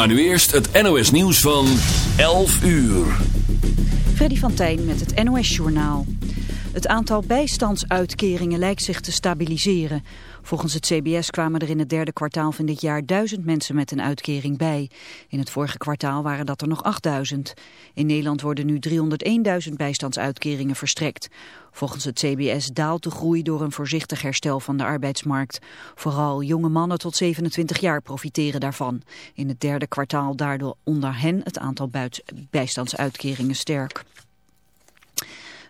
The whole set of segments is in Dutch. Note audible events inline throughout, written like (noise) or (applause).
Maar nu eerst het NOS nieuws van 11 uur. Freddy van Tijn met het NOS Journaal. Het aantal bijstandsuitkeringen lijkt zich te stabiliseren. Volgens het CBS kwamen er in het derde kwartaal van dit jaar duizend mensen met een uitkering bij. In het vorige kwartaal waren dat er nog 8000. In Nederland worden nu 301.000 bijstandsuitkeringen verstrekt. Volgens het CBS daalt de groei door een voorzichtig herstel van de arbeidsmarkt. Vooral jonge mannen tot 27 jaar profiteren daarvan. In het derde kwartaal daardoor onder hen het aantal bijstandsuitkeringen sterk.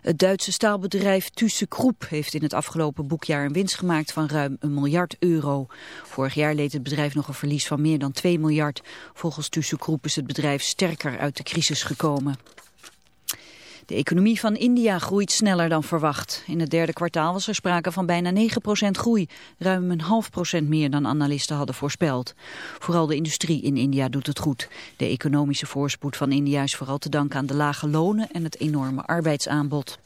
Het Duitse staalbedrijf ThyssenKrupp heeft in het afgelopen boekjaar een winst gemaakt van ruim een miljard euro. Vorig jaar leed het bedrijf nog een verlies van meer dan 2 miljard. Volgens ThyssenKrupp is het bedrijf sterker uit de crisis gekomen. De economie van India groeit sneller dan verwacht. In het derde kwartaal was er sprake van bijna 9% groei, ruim een half procent meer dan analisten hadden voorspeld. Vooral de industrie in India doet het goed. De economische voorspoed van India is vooral te danken aan de lage lonen en het enorme arbeidsaanbod.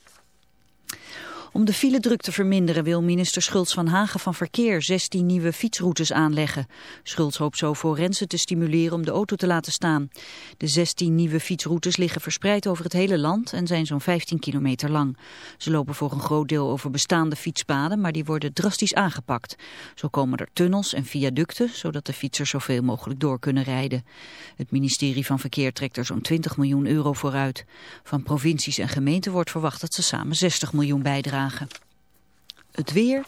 Om de file-druk te verminderen wil minister Schultz van Hagen van Verkeer 16 nieuwe fietsroutes aanleggen. Schultz hoopt zo forensen te stimuleren om de auto te laten staan. De 16 nieuwe fietsroutes liggen verspreid over het hele land en zijn zo'n 15 kilometer lang. Ze lopen voor een groot deel over bestaande fietspaden, maar die worden drastisch aangepakt. Zo komen er tunnels en viaducten, zodat de fietsers zoveel mogelijk door kunnen rijden. Het ministerie van Verkeer trekt er zo'n 20 miljoen euro vooruit. Van provincies en gemeenten wordt verwacht dat ze samen 60 miljoen bijdragen. Het weer.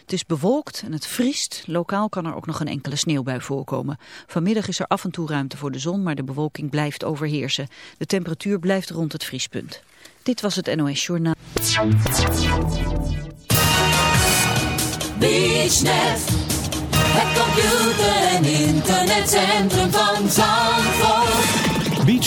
Het is bewolkt en het vriest. Lokaal kan er ook nog een enkele sneeuwbui voorkomen. Vanmiddag is er af en toe ruimte voor de zon, maar de bewolking blijft overheersen. De temperatuur blijft rond het vriespunt. Dit was het NOS Journaal. Het computer- en internetcentrum van Zandvoort.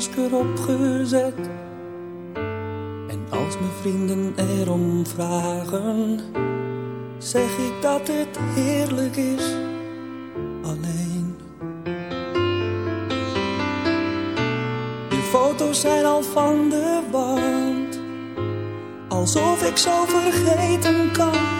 masker opgezet. En als mijn vrienden erom vragen, zeg ik dat het heerlijk is alleen. De foto's zijn al van de wand, alsof ik zo vergeten kan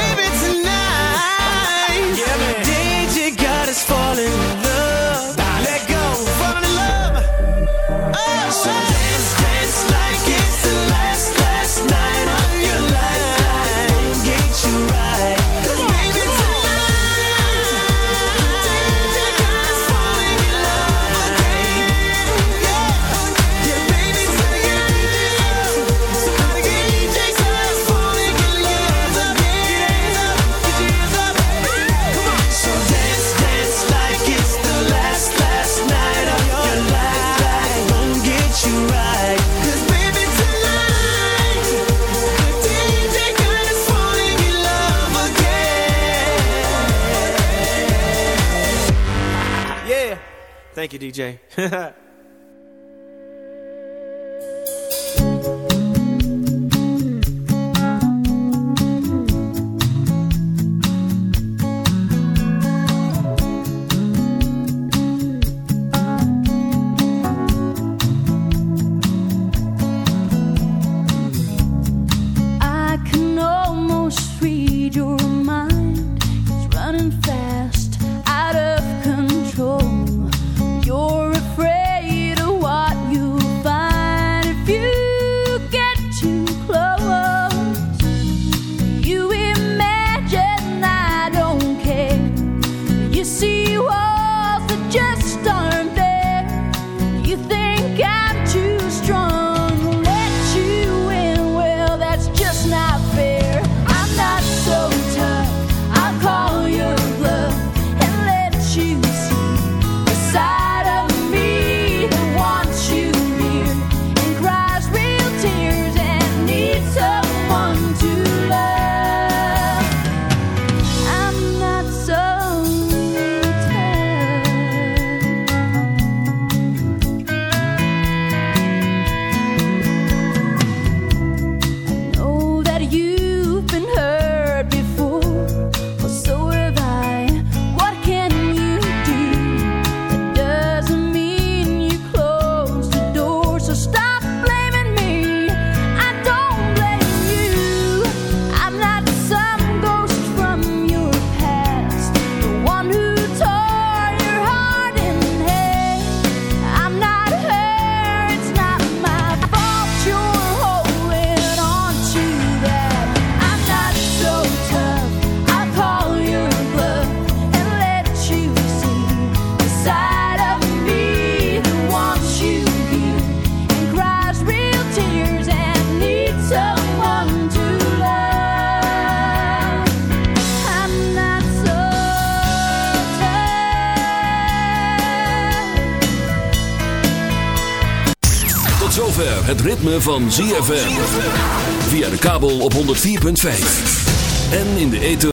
Thank you, DJ. (laughs) van ZFM. Via de kabel op 104.5. En in de ether